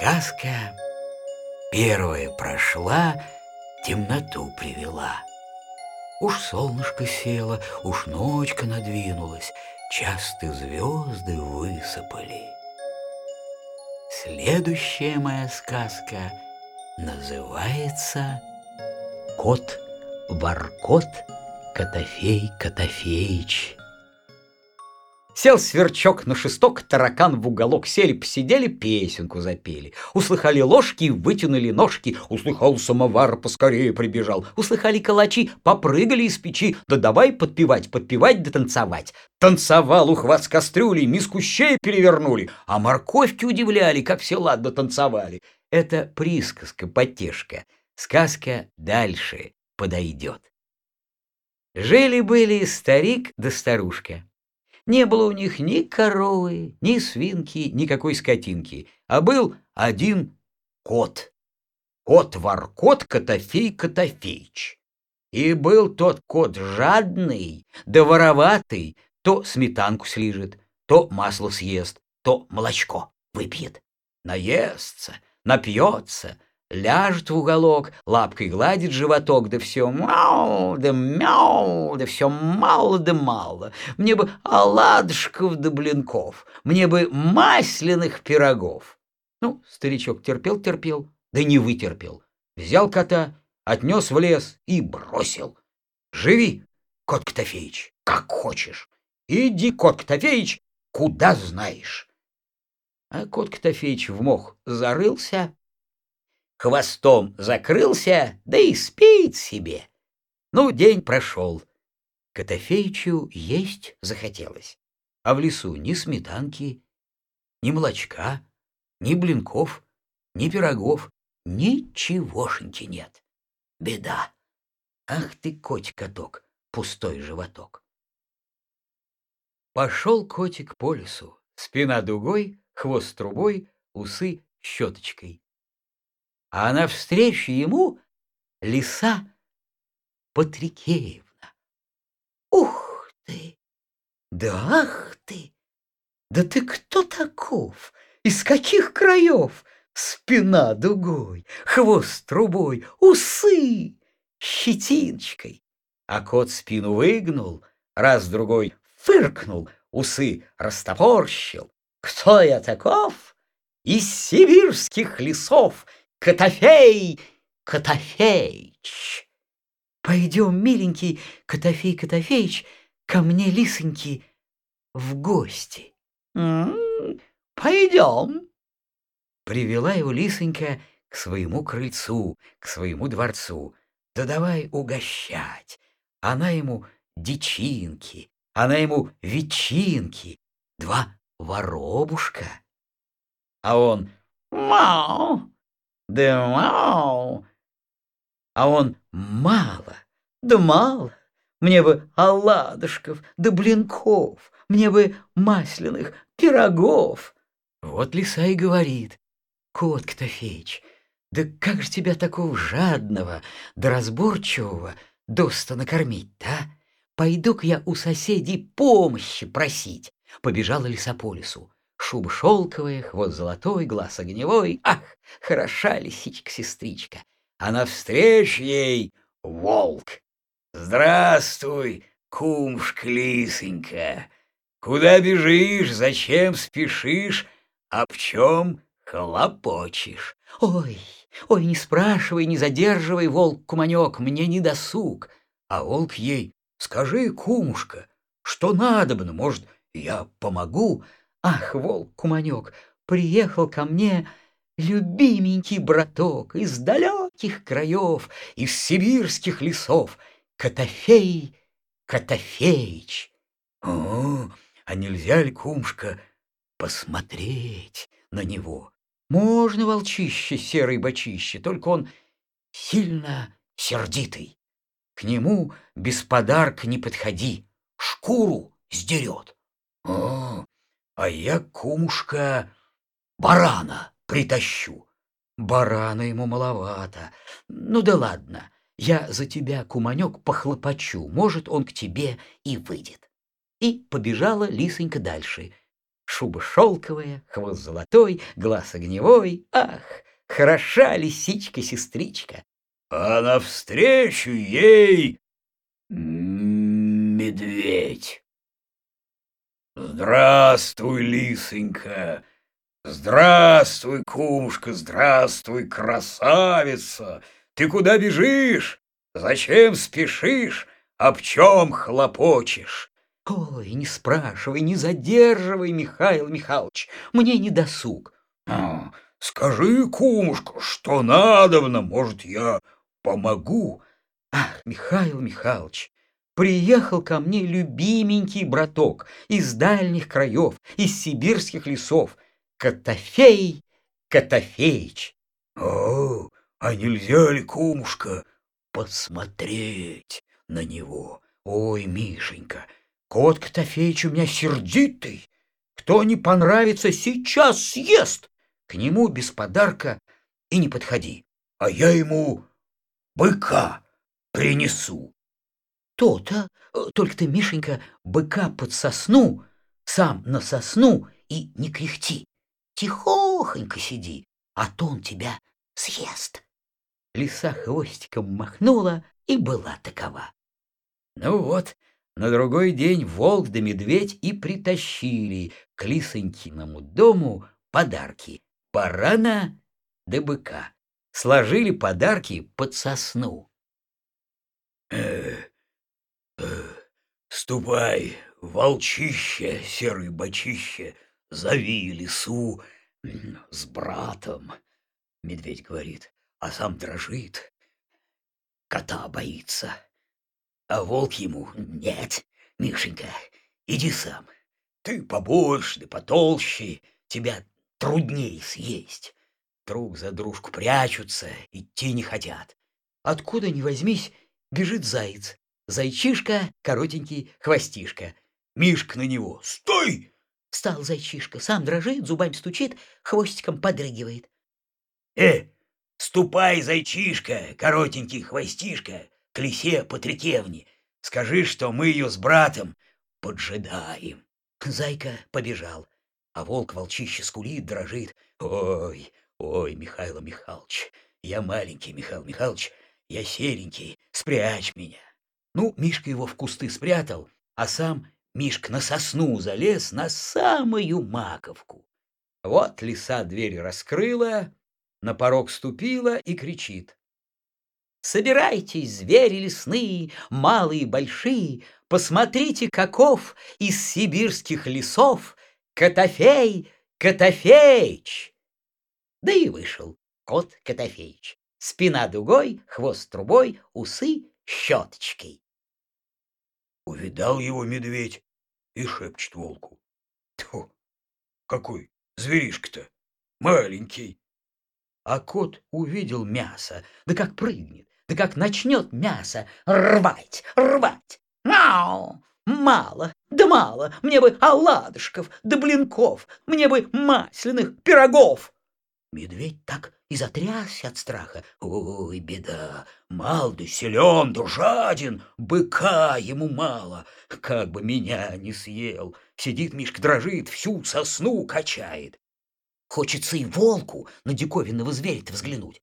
Сказка первая прошла, темноту привела. Уж солнышко село, уж ночка надвинулась, часто звезды высыпали. Следующая моя сказка называется «Кот Варкот Котофей Котофеич». Сел сверчок на шесток, таракан в уголок сели, посидели, песенку запели. Услыхали ложки, вытянули ножки, услыхал самовар, поскорее прибежал. Услыхали калачи, попрыгали из печи, да давай подпевать, подпевать да танцевать. Танцевал ухват с кастрюлей, миску щей перевернули, а морковки удивляли, как все ладно танцевали. Это присказка, потешка. Сказка дальше подойдет. Жили-были старик да старушка. Не было у них ни коровы, ни свинки, никакой скотинки, а был один кот. Кот-воркот Котофей Котофеич. И был тот кот жадный, да вороватый, то сметанку слижет, то масло съест, то молочко выпьет. Наестся, напьется, ляжет в уголок, лапкой гладит животок, да все мяу, да мяу, да все мало да мало. Мне бы оладушков да блинков, мне бы масляных пирогов. Ну, старичок терпел-терпел, да не вытерпел. Взял кота, отнес в лес и бросил. Живи, кот Ктофеич, как хочешь. Иди, кот Ктофеич, куда знаешь. А кот Ктофеич в мох зарылся, хвостом закрылся, да и спит себе. Ну, день прошел. Котофеичу есть захотелось, а в лесу ни сметанки, ни молочка, ни блинков, ни пирогов, ничегошеньки нет. Беда. Ах ты, котик-каток, пустой животок. Пошел котик по лесу, спина дугой, хвост трубой, усы щеточкой а навстречу ему лиса Патрикеевна. Ух ты! Да ах ты! Да ты кто таков? Из каких краев? Спина дугой, хвост трубой, усы щетиночкой. А кот спину выгнул, раз-другой фыркнул, усы растопорщил. Кто я таков? Из сибирских лесов — Котофей Котофеич! Пойдем, миленький Котофей Котофеич, ко мне, лисоньки, в гости. Пойдем. Привела его лисонька к своему крыльцу, к своему дворцу. Да давай угощать. Она ему дичинки, она ему ветчинки, два воробушка. А он «Мау! Да мау. А он мало, да мало. Мне бы оладушков, да блинков, мне бы масляных пирогов. Вот лиса и говорит, кот Ктофеич, да как же тебя такого жадного, да разборчивого доста накормить-то, а? Пойду-ка я у соседей помощи просить. Побежала лиса по лесу. Шуба шелковая, хвост золотой, глаз огневой. Ах, хороша лисичка-сестричка. А навстречу ей волк. Здравствуй, кумушка-лисонька. Куда бежишь, зачем спешишь, об чем хлопочешь? Ой, ой, не спрашивай, не задерживай, волк-куманек, мне не досуг. А волк ей, скажи, кумушка, что надобно, может, я помогу? Ах, волк-куманек, приехал ко мне любименький браток из далеких краев, из сибирских лесов, Котофей Котофеич. О, а нельзя ли, кумушка, посмотреть на него? Можно, волчище, серый бочище, только он сильно сердитый. К нему без подарка не подходи, шкуру сдерет. О, а я, кумушка, барана притащу. Барана ему маловато. Ну да ладно, я за тебя, куманек, похлопочу, может, он к тебе и выйдет. И побежала лисонька дальше. шуба шелковая, хвост золотой, глаз огневой. Ах, хороша лисичка-сестричка! А навстречу ей медведь. Здравствуй, лисонька! Здравствуй, кумушка, здравствуй, красавица! Ты куда бежишь? Зачем спешишь? Об чем хлопочешь? Ой, не спрашивай, не задерживай, Михаил Михайлович, мне не досуг. А, скажи, кумушка, что надобно, может, я помогу? Ах, Михаил Михайлович, приехал ко мне любименький браток из дальних краев, из сибирских лесов, Котофей Котофеич. О, а нельзя ли, кумушка, посмотреть на него? Ой, Мишенька, кот Котофеич у меня сердитый. Кто не понравится, сейчас съест. К нему без подарка и не подходи. А я ему быка принесу. То-то, только ты, Мишенька, быка под сосну, сам на сосну и не кряхти. Тихохонько сиди, а то он тебя съест. Лиса хвостиком махнула и была такова. Ну вот, на другой день волк да медведь и притащили к Лисонькиному дому подарки — барана да быка. Сложили подарки под сосну. Э, э, ступай, волчище, серый бочище, зови лису с братом, медведь говорит, а сам дрожит, кота боится. А волк ему нет, Мишенька, иди сам. Ты побольше да потолще, тебя трудней съесть. Друг за дружку прячутся, идти не хотят. Откуда ни возьмись, бежит заяц. Зайчишка, коротенький, хвостишка. Мишка на него. «Стой!» Встал зайчишка, сам дрожит, зубами стучит, хвостиком подрыгивает. «Э, ступай, зайчишка, коротенький хвостишка, к лисе Патрикевне. Скажи, что мы ее с братом поджидаем». Зайка побежал, а волк волчище скулит, дрожит. «Ой, ой, Михаил Михайлович, я маленький, Михаил Михайлович, я серенький, спрячь меня». Ну, Мишка его в кусты спрятал, а сам Мишка на сосну залез на самую маковку. Вот лиса дверь раскрыла, на порог ступила и кричит. Собирайтесь, звери лесные, малые и большие, Посмотрите, каков из сибирских лесов Котофей Котофеич! Да и вышел кот Котофеич. Спина дугой, хвост трубой, усы щеточкой. Увидал его медведь и шепчет волку. Тьфу, какой зверишка-то, маленький. А кот увидел мясо, да как прыгнет, да как начнет мясо рвать, рвать. Мяу! Мало, да мало, мне бы оладушков, да блинков, мне бы масляных пирогов. Медведь так и затрясся от страха. Ой, беда, мал да силен, да жаден, быка ему мало, как бы меня не съел. Сидит Мишка, дрожит, всю сосну качает. Хочется и волку на диковинного зверя-то взглянуть.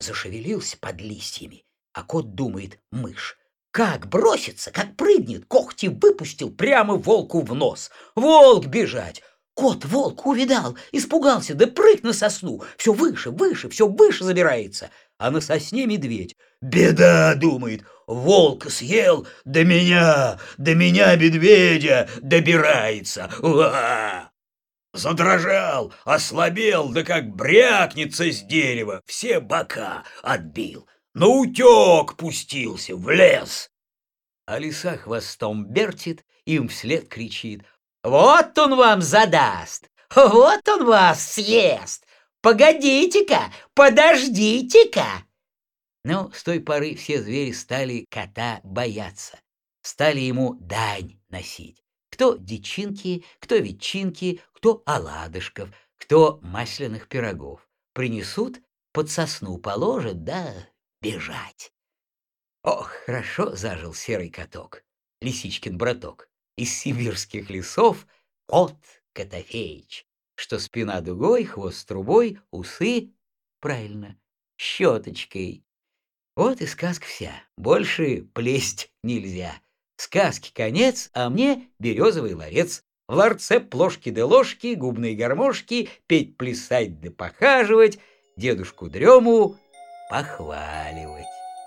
Зашевелился под листьями, а кот думает мышь. Как бросится, как прыгнет, когти выпустил прямо волку в нос. Волк бежать. Кот волк увидал, испугался, да прыг на сосну. Все выше, выше, все выше забирается. А на сосне медведь. Беда, думает, волк съел, до меня, до меня медведя добирается. Уа! Задрожал, ослабел, да как брякнется с дерева, все бока отбил на утек пустился в лес. А лиса хвостом бертит, им вслед кричит. Вот он вам задаст, вот он вас съест. Погодите-ка, подождите-ка. Ну, с той поры все звери стали кота бояться, стали ему дань носить. Кто дичинки, кто ветчинки, кто оладышков, кто масляных пирогов. Принесут, под сосну положат, да бежать. Ох, хорошо зажил серый каток, лисичкин браток. Из сибирских лесов кот Котофеич, что спина дугой, хвост трубой, усы, правильно, щеточкой. Вот и сказка вся, больше плесть нельзя. Сказки конец, а мне березовый ларец. В ларце плошки да ложки, губные гармошки, петь, плясать да похаживать, дедушку дрему похваливать.